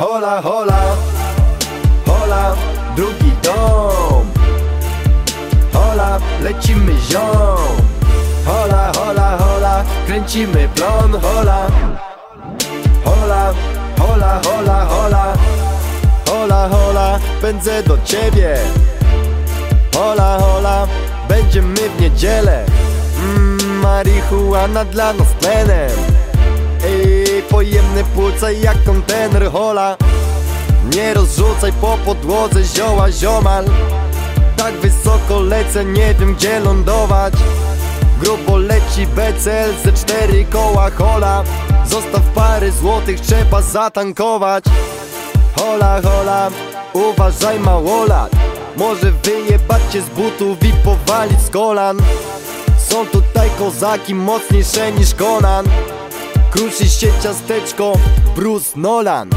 Hola, hola, hola, drugi dom. Hola, lecimy ziom. Hola, hola, hola, kręcimy plon. Hola, hola, hola, hola, hola. Hola, hola, pędzę do ciebie. Hola, hola, będziemy w niedzielę. Mmm, marihuana dla nas tlenem Ej, pojemne płuca jak kontener hola. Nie rozrzucaj po podłodze zioła ziomal. Tak wysoko lecę, nie wiem gdzie lądować. Grubo leci becel ze cztery koła hola. Zostaw parę złotych, trzeba zatankować. Hola, hola, uważaj małolat Może wyjebać cię z butów i powalić z kolan. Są tutaj kozaki mocniejsze niż Conan Kruszy się ciasteczko Bruce Nolan.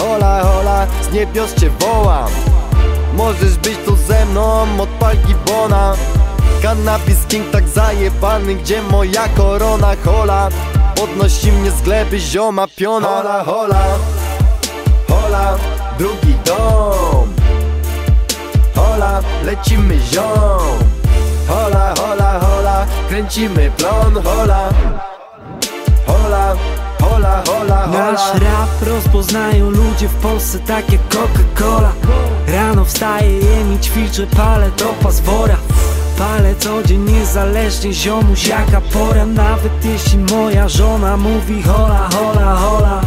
Hola, hola, z niebios cię wołam. Możesz być tu ze mną, odpal gibona Cannabis King tak zajebany, gdzie moja korona? Hola, podnosi mnie z gleby zioma piona. Hola, hola, hola, drugi dom. Hola, lecimy ziom. Hola, hola, hola, kręcimy plon. Hola, hola, hola, hola, Nasz hola rap rozpoznają ludzie w Polsce tak jak Coca-Cola. Rano wstaję, jem i ćwiczę, palę do paswora. Palę co dzień niezależnie ziomuś jaka pora. Nawet jeśli moja żona mówi hola, hola, hola.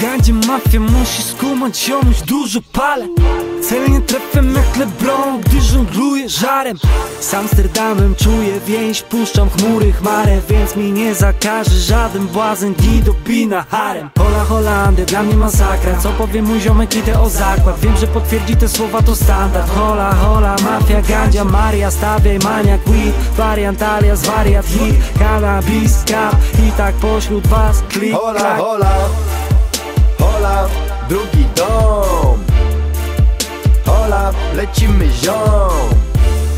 Gandzie mafia musi skumać ziomuś dużo palę Celnie trafiam jak LeBron, gdy żongluję żarem. Z Amsterdamem czuję więź, puszczam chmury chmarę Więc mi nie zakaże żaden błazen, Guido Pina harem. Hola Holandia, dla mnie masakra. Co powie mój ziomek, idę o zakład? Wiem, że potwierdzi te słowa to standard. Hola, hola, mafia, gandzia, Maria Stawiaj maniak, weed, wariant alias wariat hit Cannabis, cap i tak pośród was klik, Hola, hola, hola, drugi dom lecimy ziom.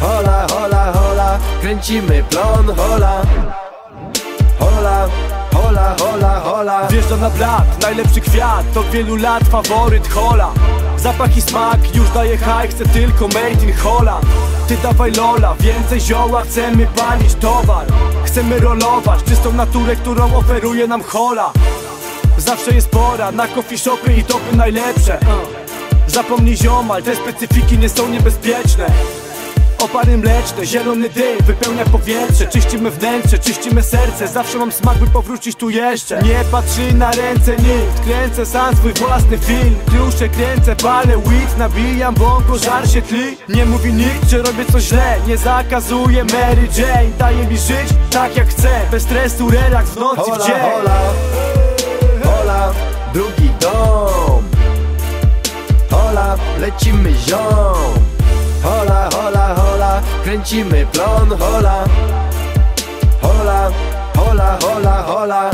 Hola, hola, hola, kręcimy plon Hola, hola, hola, hola, hola. Wjeżdża na blat, najlepszy kwiat. To wielu lat faworyt hola. Zapach i smak już daje high Chcę tylko made in Holland Ty dawaj lola, więcej zioła. Chcemy palić towar. Chcemy rolować czystą naturę, którą oferuje nam hola. Zawsze jest pora na coffee shopy i topy najlepsze Zapomnij ziomal, te specyfiki nie są niebezpieczne. Opary mleczne, zielony dym wypełnia powietrze. Czyścimy wnętrze, czyścimy serce. Zawsze mam smak, by powrócić tu jeszcze. Nie patrzy na ręce nikt Kręcę sam swój własny film Kruszę, kręcę, palę weed Nabijam wągo, żar się tli. Nie mówi nikt, że robię coś źle. Nie zakazuje Mary Jane. Daje mi żyć tak jak chcę. Bez stresu, relaks w nocy, w Hola, dzień. hola, hola, drugi dom lecimy ziom. Hola, hola, hola, kręcimy plon Hola, hola, hola, hola, hola